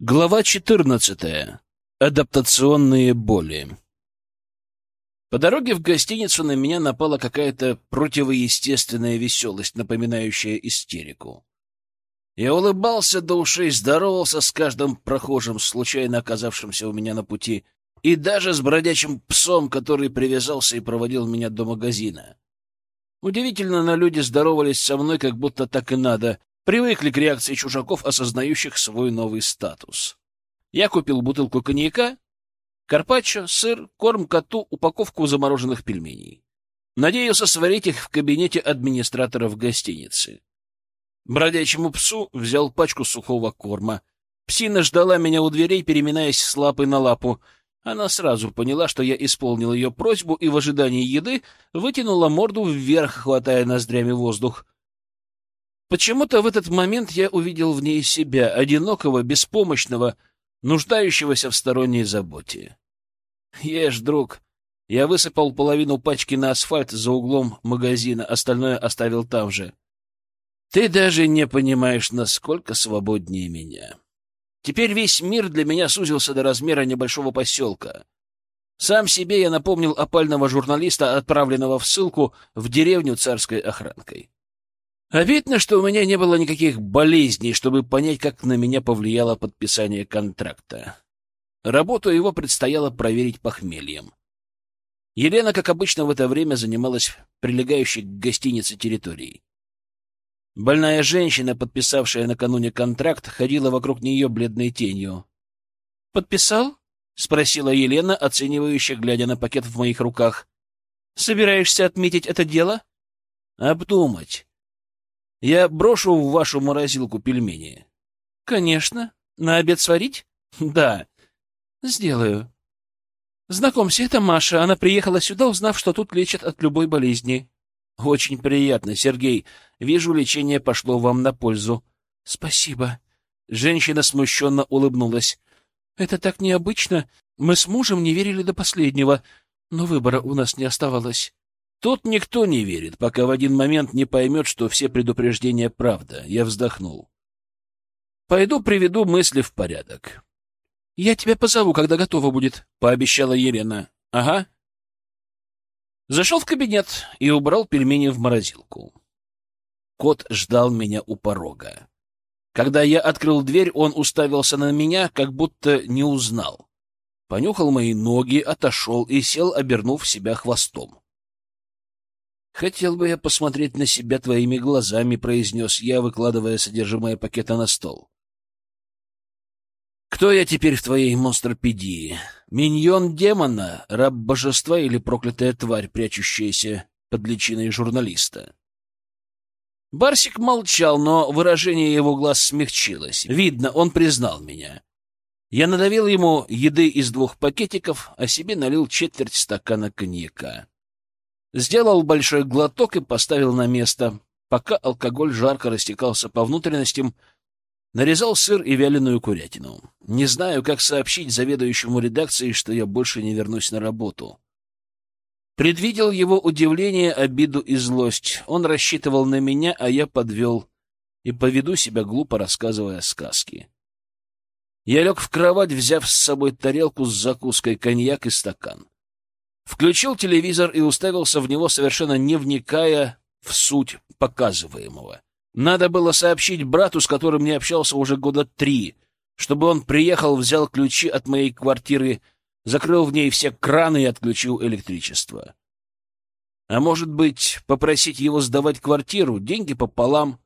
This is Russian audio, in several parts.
Глава 14. Адаптационные боли. По дороге в гостиницу на меня напала какая-то противоестественная веселость, напоминающая истерику. Я улыбался до ушей, здоровался с каждым прохожим, случайно оказавшимся у меня на пути, и даже с бродячим псом, который привязался и проводил меня до магазина. Удивительно, но люди здоровались со мной, как будто так и надо, привыкли к реакции чужаков, осознающих свой новый статус. Я купил бутылку коньяка, карпаччо, сыр, корм коту, упаковку замороженных пельменей. Надеялся сварить их в кабинете администратора в гостинице. Бродячему псу взял пачку сухого корма. Псина ждала меня у дверей, переминаясь с лапы на лапу. Она сразу поняла, что я исполнил ее просьбу, и в ожидании еды вытянула морду вверх, хватая ноздрями воздух — Почему-то в этот момент я увидел в ней себя, одинокого, беспомощного, нуждающегося в сторонней заботе. Ешь, друг. Я высыпал половину пачки на асфальт за углом магазина, остальное оставил там же. Ты даже не понимаешь, насколько свободнее меня. Теперь весь мир для меня сузился до размера небольшого поселка. Сам себе я напомнил опального журналиста, отправленного в ссылку в деревню царской охранкой. Обидно, что у меня не было никаких болезней, чтобы понять, как на меня повлияло подписание контракта. Работу его предстояло проверить похмельем. Елена, как обычно, в это время занималась прилегающей к гостинице территорией. Больная женщина, подписавшая накануне контракт, ходила вокруг нее бледной тенью. «Подписал?» — спросила Елена, оценивающе глядя на пакет в моих руках. «Собираешься отметить это дело?» «Обдумать. Я брошу в вашу морозилку пельмени. — Конечно. На обед сварить? — Да. — Сделаю. Знакомься, это Маша. Она приехала сюда, узнав, что тут лечат от любой болезни. — Очень приятно, Сергей. Вижу, лечение пошло вам на пользу. — Спасибо. Женщина смущенно улыбнулась. — Это так необычно. Мы с мужем не верили до последнего, но выбора у нас не оставалось. Тут никто не верит, пока в один момент не поймет, что все предупреждения — правда. Я вздохнул. Пойду приведу мысли в порядок. — Я тебя позову, когда готово будет, — пообещала Елена. — Ага. Зашел в кабинет и убрал пельмени в морозилку. Кот ждал меня у порога. Когда я открыл дверь, он уставился на меня, как будто не узнал. Понюхал мои ноги, отошел и сел, обернув себя хвостом. «Хотел бы я посмотреть на себя твоими глазами», — произнес я, выкладывая содержимое пакета на стол. «Кто я теперь в твоей монстропедии? Миньон демона, раб божества или проклятая тварь, прячущаяся под личиной журналиста?» Барсик молчал, но выражение его глаз смягчилось. Видно, он признал меня. Я надавил ему еды из двух пакетиков, а себе налил четверть стакана коньяка. Сделал большой глоток и поставил на место. Пока алкоголь жарко растекался по внутренностям, нарезал сыр и вяленую курятину. Не знаю, как сообщить заведующему редакции, что я больше не вернусь на работу. Предвидел его удивление, обиду и злость. Он рассчитывал на меня, а я подвел и поведу себя глупо, рассказывая сказки. Я лег в кровать, взяв с собой тарелку с закуской, коньяк и стакан. Включил телевизор и уставился в него, совершенно не вникая в суть показываемого. Надо было сообщить брату, с которым не общался уже года три, чтобы он приехал, взял ключи от моей квартиры, закрыл в ней все краны и отключил электричество. А может быть, попросить его сдавать квартиру, деньги пополам.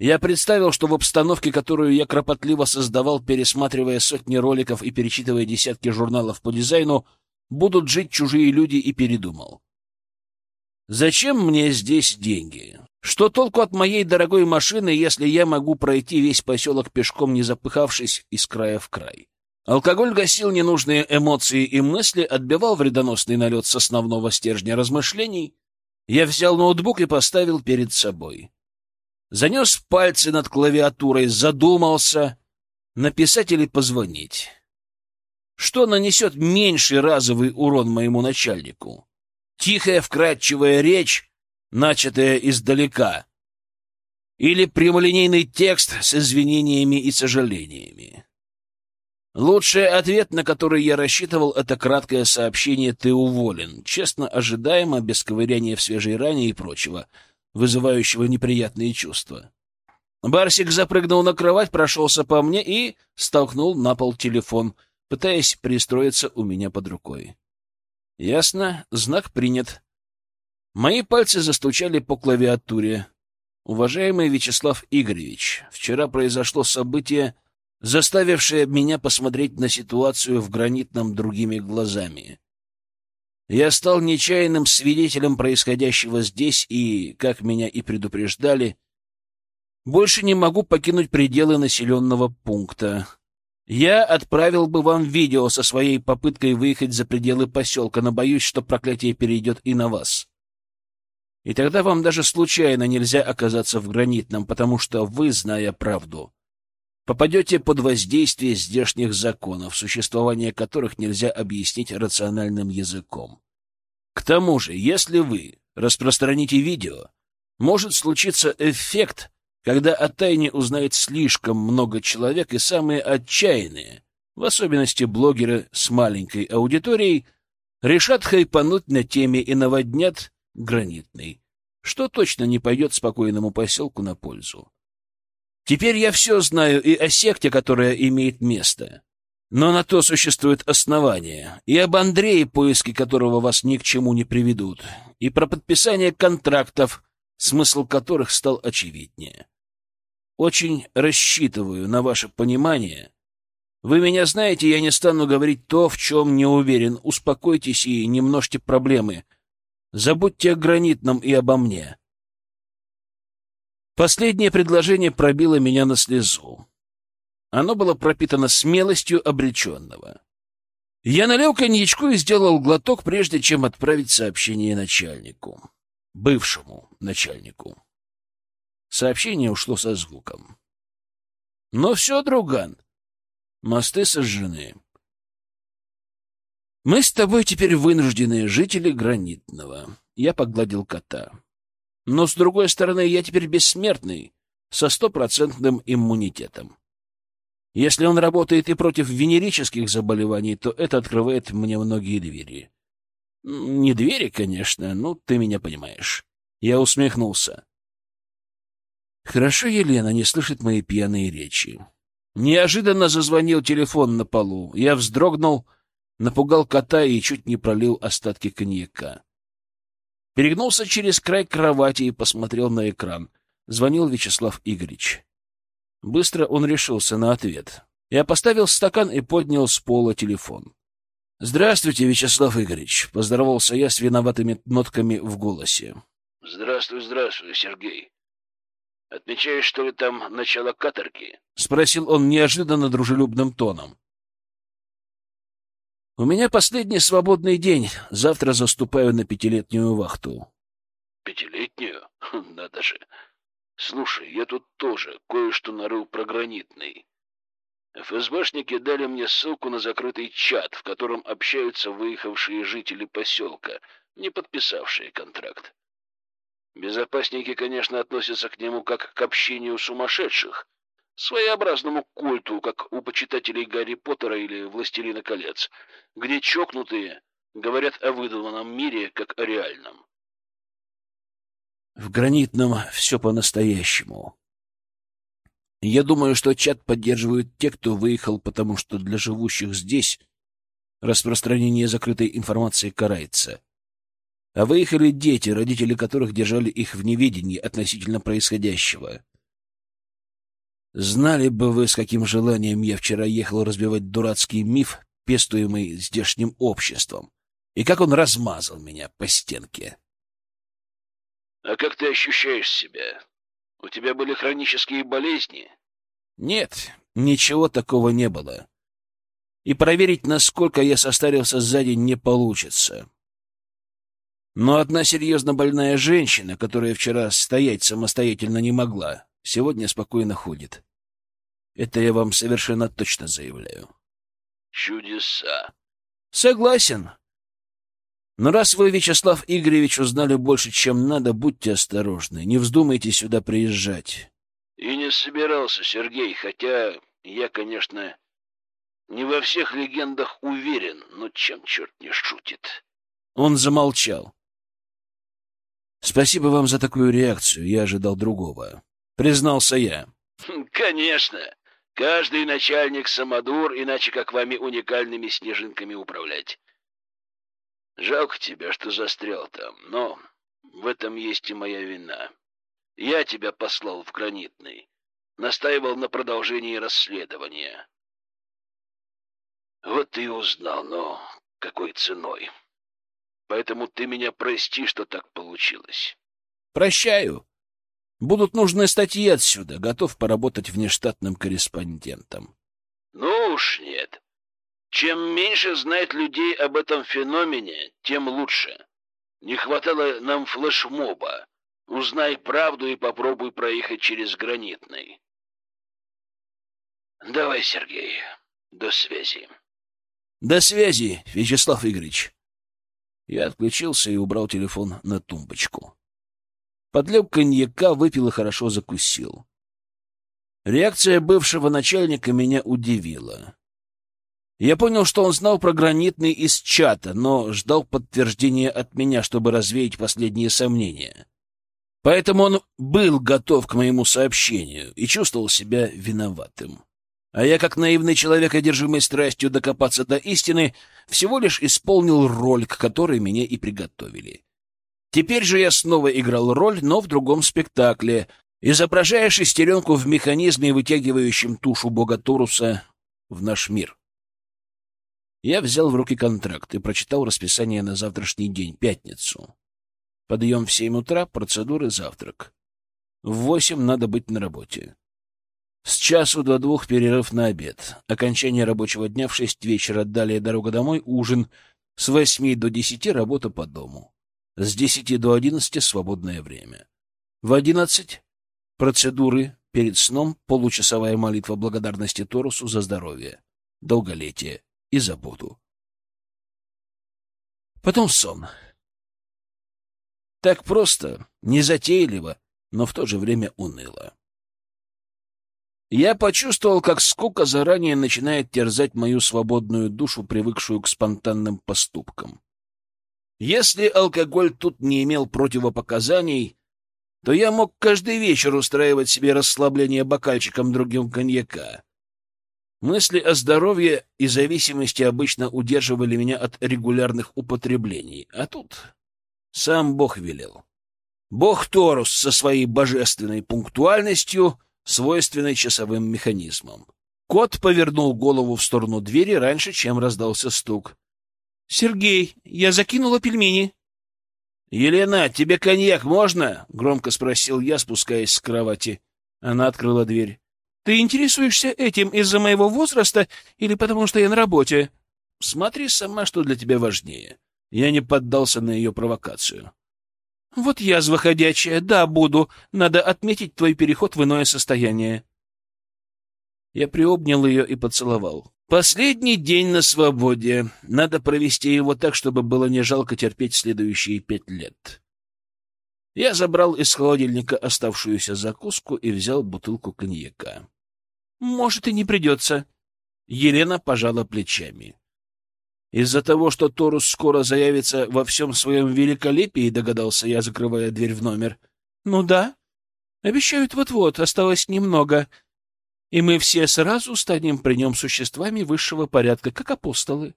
Я представил, что в обстановке, которую я кропотливо создавал, пересматривая сотни роликов и перечитывая десятки журналов по дизайну, будут жить чужие люди, и передумал. Зачем мне здесь деньги? Что толку от моей дорогой машины, если я могу пройти весь поселок пешком, не запыхавшись из края в край? Алкоголь гасил ненужные эмоции и мысли, отбивал вредоносный налет с основного стержня размышлений. Я взял ноутбук и поставил перед собой. Занес пальцы над клавиатурой, задумался, написать или позвонить. Что нанесет меньший разовый урон моему начальнику? Тихая, вкрадчивая речь, начатая издалека, или прямолинейный текст с извинениями и сожалениями? Лучший ответ, на который я рассчитывал, это краткое сообщение «ты уволен», честно ожидаемо, без ковыряния в свежей ране и прочего, вызывающего неприятные чувства. Барсик запрыгнул на кровать, прошелся по мне и столкнул на пол телефон, пытаясь пристроиться у меня под рукой. Ясно, знак принят. Мои пальцы застучали по клавиатуре. Уважаемый Вячеслав Игоревич, вчера произошло событие, заставившее меня посмотреть на ситуацию в гранитном другими глазами. Я стал нечаянным свидетелем происходящего здесь и, как меня и предупреждали, больше не могу покинуть пределы населенного пункта. Я отправил бы вам видео со своей попыткой выехать за пределы поселка, но боюсь, что проклятие перейдет и на вас. И тогда вам даже случайно нельзя оказаться в гранитном, потому что вы, зная правду, попадете под воздействие здешних законов, существование которых нельзя объяснить рациональным языком. К тому же, если вы распространите видео, может случиться эффект, когда о тайне узнает слишком много человек, и самые отчаянные, в особенности блогеры с маленькой аудиторией, решат хайпануть на теме и наводнят гранитный, что точно не пойдет спокойному поселку на пользу. Теперь я все знаю и о секте, которая имеет место. Но на то существует основание, и об Андрее, поиски которого вас ни к чему не приведут, и про подписание контрактов, смысл которых стал очевиднее. Очень рассчитываю на ваше понимание. Вы меня знаете, я не стану говорить то, в чем не уверен. Успокойтесь и не множьте проблемы. Забудьте о гранитном и обо мне. Последнее предложение пробило меня на слезу. Оно было пропитано смелостью обреченного. Я налил коньячку и сделал глоток, прежде чем отправить сообщение начальнику. Бывшему начальнику. Сообщение ушло со звуком. Но все, друган. Мосты сожжены. Мы с тобой теперь вынужденные жители Гранитного. Я погладил кота. Но, с другой стороны, я теперь бессмертный, со стопроцентным иммунитетом. Если он работает и против венерических заболеваний, то это открывает мне многие двери. Не двери, конечно, ну, ты меня понимаешь. Я усмехнулся. Хорошо Елена не слышит мои пьяные речи. Неожиданно зазвонил телефон на полу. Я вздрогнул, напугал кота и чуть не пролил остатки коньяка. Перегнулся через край кровати и посмотрел на экран. Звонил Вячеслав Игоревич. Быстро он решился на ответ. Я поставил стакан и поднял с пола телефон. «Здравствуйте, Вячеслав Игоревич», — поздоровался я с виноватыми нотками в голосе. «Здравствуй, здравствуй, Сергей. Отмечаешь, что ли, там начало каторги?» — спросил он неожиданно дружелюбным тоном. «У меня последний свободный день. Завтра заступаю на пятилетнюю вахту». «Пятилетнюю? Надо же. Слушай, я тут тоже кое-что нарыл про гранитный. ФСБшники дали мне ссылку на закрытый чат, в котором общаются выехавшие жители поселка, не подписавшие контракт. Безопасники, конечно, относятся к нему как к общению сумасшедших, своеобразному культу, как у почитателей Гарри Поттера или Властелина колец, где чокнутые говорят о выдуманном мире как о реальном. В гранитном все по-настоящему. Я думаю, что чат поддерживают те, кто выехал, потому что для живущих здесь распространение закрытой информации карается. А выехали дети, родители которых держали их в неведении относительно происходящего. Знали бы вы, с каким желанием я вчера ехал разбивать дурацкий миф, пестуемый здешним обществом, и как он размазал меня по стенке. — А как ты ощущаешь себя? У тебя были хронические болезни? — Нет, ничего такого не было. И проверить, насколько я состарился сзади, не получится. Но одна серьезно больная женщина, которая вчера стоять самостоятельно не могла, сегодня спокойно ходит. Это я вам совершенно точно заявляю. Чудеса. Согласен. Но раз вы, Вячеслав Игоревич, узнали больше, чем надо, будьте осторожны. Не вздумайте сюда приезжать. И не собирался, Сергей, хотя я, конечно, Не во всех легендах уверен, но чем черт не шутит. Он замолчал. Спасибо вам за такую реакцию, я ожидал другого. Признался я. Конечно. Каждый начальник самодур, иначе как вами уникальными снежинками управлять. Жалко тебя, что застрял там, но в этом есть и моя вина. Я тебя послал в Гранитный, настаивал на продолжении расследования. Вот ты и узнал, но какой ценой. Поэтому ты меня прости, что так получилось. Прощаю. Будут нужны статьи отсюда. Готов поработать внештатным корреспондентом. Ну уж нет. Чем меньше знает людей об этом феномене, тем лучше. Не хватало нам флешмоба. Узнай правду и попробуй проехать через гранитный. Давай, Сергей, до связи. До связи, Вячеслав Игоревич. Я отключился и убрал телефон на тумбочку. Подлег коньяка, выпил и хорошо закусил. Реакция бывшего начальника меня удивила. Я понял, что он знал про гранитный из чата, но ждал подтверждения от меня, чтобы развеять последние сомнения. Поэтому он был готов к моему сообщению и чувствовал себя виноватым. А я, как наивный человек, одержимый страстью докопаться до истины, всего лишь исполнил роль, к которой меня и приготовили. Теперь же я снова играл роль, но в другом спектакле, изображая шестеренку в механизме, вытягивающем тушу бога Торуса в наш мир. Я взял в руки контракт и прочитал расписание на завтрашний день, пятницу. Подъем в семь утра, процедуры, завтрак. В восемь надо быть на работе. С часу до двух перерыв на обед. Окончание рабочего дня в шесть вечера, далее дорога домой, ужин. С восьми до десяти работа по дому. С десяти до одиннадцати свободное время. В одиннадцать процедуры перед сном, получасовая молитва благодарности Торусу за здоровье, долголетие и заботу. Потом сон. Так просто, незатейливо, но в то же время уныло. Я почувствовал, как скука заранее начинает терзать мою свободную душу, привыкшую к спонтанным поступкам. Если алкоголь тут не имел противопоказаний, то я мог каждый вечер устраивать себе расслабление бокальчиком другим коньяка. Мысли о здоровье и зависимости обычно удерживали меня от регулярных употреблений, а тут сам Бог велел. Бог Торус со своей божественной пунктуальностью, свойственной часовым механизмам. Кот повернул голову в сторону двери раньше, чем раздался стук. — Сергей, я закинула пельмени. — Елена, тебе коньяк можно? — громко спросил я, спускаясь с кровати. Она открыла дверь. Ты интересуешься этим из-за моего возраста или потому что я на работе? Смотри сама, что для тебя важнее. Я не поддался на ее провокацию. Вот язва ходячая, да, буду. Надо отметить твой переход в иное состояние. Я приобнял ее и поцеловал. Последний день на свободе. Надо провести его так, чтобы было не жалко терпеть следующие пять лет. Я забрал из холодильника оставшуюся закуску и взял бутылку коньяка. «Может, и не придется». Елена пожала плечами. «Из-за того, что Торус скоро заявится во всем своем великолепии», — догадался я, закрывая дверь в номер. «Ну да. Обещают вот-вот, осталось немного. И мы все сразу станем при нем существами высшего порядка, как апостолы».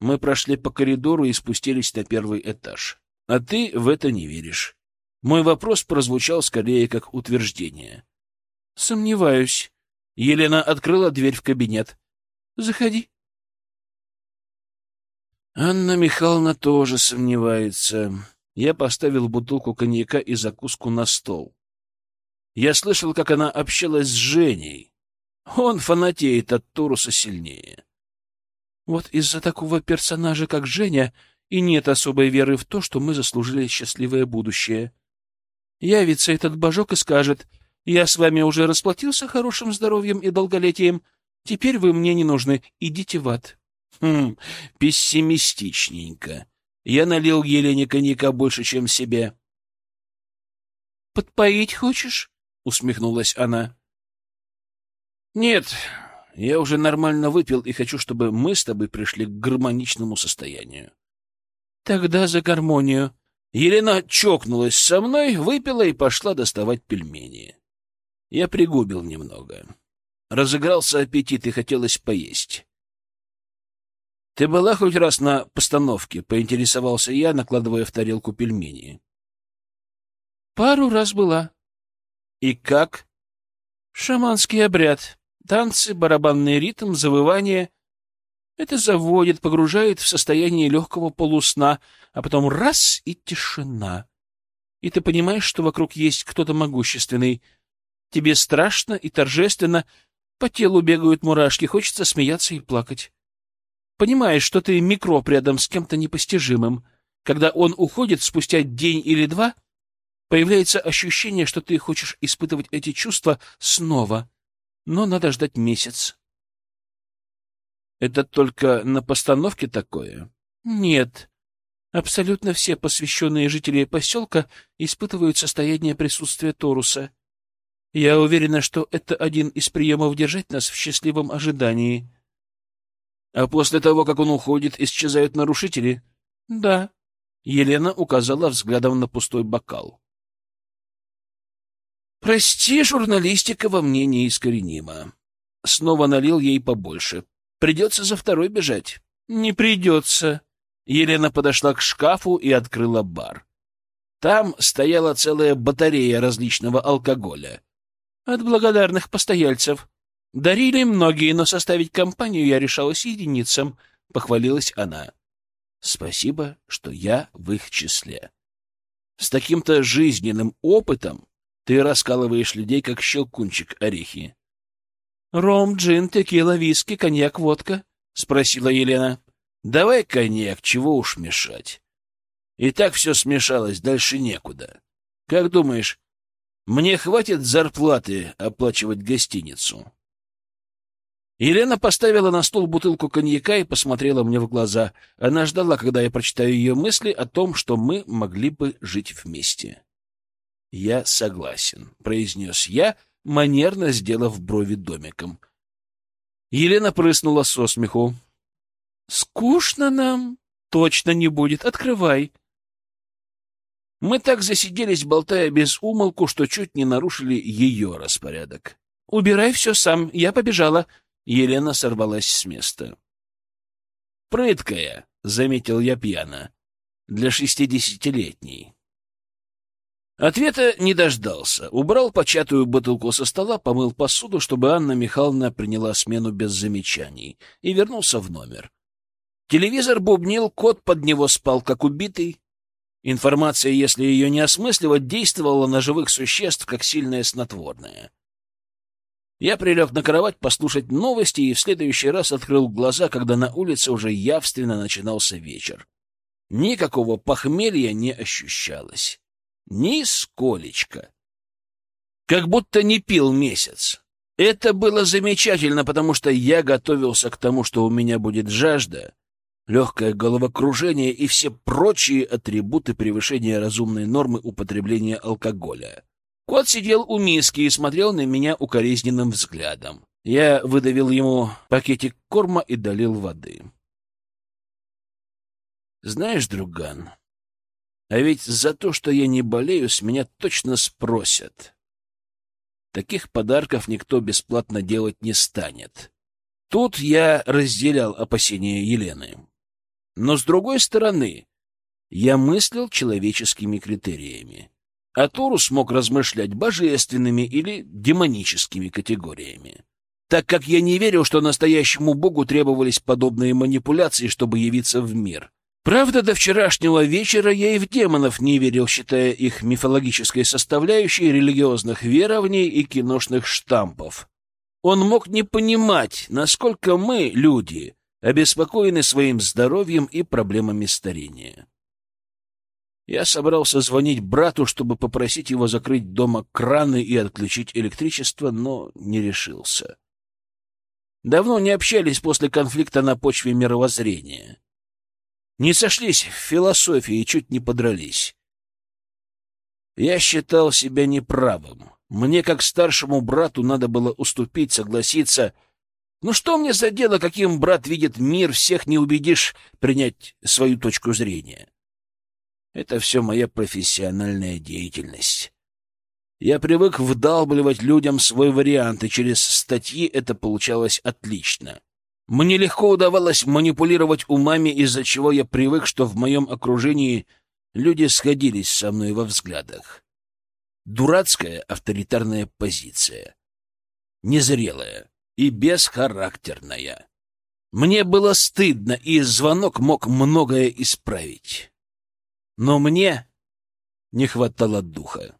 Мы прошли по коридору и спустились на первый этаж. А ты в это не веришь. Мой вопрос прозвучал скорее как утверждение. Сомневаюсь. Елена открыла дверь в кабинет. Заходи. Анна Михайловна тоже сомневается. Я поставил бутылку коньяка и закуску на стол. Я слышал, как она общалась с Женей. Он фанатеет от Туруса сильнее. Вот из-за такого персонажа, как Женя, и нет особой веры в то, что мы заслужили счастливое будущее. Явится этот божок и скажет, «Я с вами уже расплатился хорошим здоровьем и долголетием, теперь вы мне не нужны, идите в ад». Хм, пессимистичненько. Я налил Елене коньяка больше, чем себе. «Подпоить хочешь?» — усмехнулась она. «Нет, Я уже нормально выпил и хочу, чтобы мы с тобой пришли к гармоничному состоянию. Тогда за гармонию. Елена чокнулась со мной, выпила и пошла доставать пельмени. Я пригубил немного. Разыгрался аппетит и хотелось поесть. — Ты была хоть раз на постановке? — поинтересовался я, накладывая в тарелку пельмени. — Пару раз была. — И как? — Шаманский обряд. Танцы, барабанный ритм, завывание. Это заводит, погружает в состояние легкого полусна, а потом раз — и тишина. И ты понимаешь, что вокруг есть кто-то могущественный. Тебе страшно и торжественно, по телу бегают мурашки, хочется смеяться и плакать. Понимаешь, что ты микроб рядом с кем-то непостижимым. Когда он уходит спустя день или два, появляется ощущение, что ты хочешь испытывать эти чувства снова, но надо ждать месяц. Это только на постановке такое? Нет. Абсолютно все посвященные жители поселка испытывают состояние присутствия Торуса. Я уверена, что это один из приемов держать нас в счастливом ожидании. А после того, как он уходит, исчезают нарушители? Да. Елена указала взглядом на пустой бокал. Прости, журналистика во мне неискоренима. Снова налил ей побольше. Придется за второй бежать. Не придется. Елена подошла к шкафу и открыла бар. Там стояла целая батарея различного алкоголя. От благодарных постояльцев. Дарили многие, но составить компанию я решалась единицам, — похвалилась она. Спасибо, что я в их числе. С таким-то жизненным опытом ты раскалываешь людей, как щелкунчик орехи. — Ром, джин, текила, виски, коньяк, водка? — спросила Елена. — Давай коньяк, чего уж мешать. И так все смешалось, дальше некуда. Как думаешь, мне хватит зарплаты оплачивать гостиницу? Елена поставила на стол бутылку коньяка и посмотрела мне в глаза. Она ждала, когда я прочитаю ее мысли о том, что мы могли бы жить вместе. «Я согласен», — произнес я, манерно сделав брови домиком. Елена прыснула со смеху. «Скучно нам. Точно не будет. Открывай». Мы так засиделись, болтая без умолку, что чуть не нарушили ее распорядок. «Убирай все сам. Я побежала», Елена сорвалась с места. «Прыткая», — заметил я пьяно, — «для шестидесятилетней». Ответа не дождался. Убрал початую бутылку со стола, помыл посуду, чтобы Анна Михайловна приняла смену без замечаний, и вернулся в номер. Телевизор бубнил, кот под него спал, как убитый. Информация, если ее не осмысливать, действовала на живых существ, как сильное снотворное. Я прилег на кровать послушать новости и в следующий раз открыл глаза, когда на улице уже явственно начинался вечер. Никакого похмелья не ощущалось. Ни сколечко. Как будто не пил месяц. Это было замечательно, потому что я готовился к тому, что у меня будет жажда, легкое головокружение и все прочие атрибуты превышения разумной нормы употребления алкоголя. Кот сидел у миски и смотрел на меня укоризненным взглядом. Я выдавил ему пакетик корма и долил воды. Знаешь, друган, а ведь за то, что я не болею, с меня точно спросят. Таких подарков никто бесплатно делать не станет. Тут я разделял опасения Елены. Но, с другой стороны, я мыслил человеческими критериями а Торус мог размышлять божественными или демоническими категориями. Так как я не верил, что настоящему богу требовались подобные манипуляции, чтобы явиться в мир. Правда, до вчерашнего вечера я и в демонов не верил, считая их мифологической составляющей религиозных верований и киношных штампов. Он мог не понимать, насколько мы, люди, обеспокоены своим здоровьем и проблемами старения. Я собрался звонить брату, чтобы попросить его закрыть дома краны и отключить электричество, но не решился. Давно не общались после конфликта на почве мировоззрения. Не сошлись в философии и чуть не подрались. Я считал себя неправым. Мне, как старшему брату, надо было уступить, согласиться, Ну что мне за дело, каким брат видит мир, всех не убедишь принять свою точку зрения. Это все моя профессиональная деятельность. Я привык вдалбливать людям свой вариант, и через статьи это получалось отлично. Мне легко удавалось манипулировать умами, из-за чего я привык, что в моем окружении люди сходились со мной во взглядах. Дурацкая авторитарная позиция. Незрелая и бесхарактерная. Мне было стыдно, и звонок мог многое исправить. Но мне не хватало духа.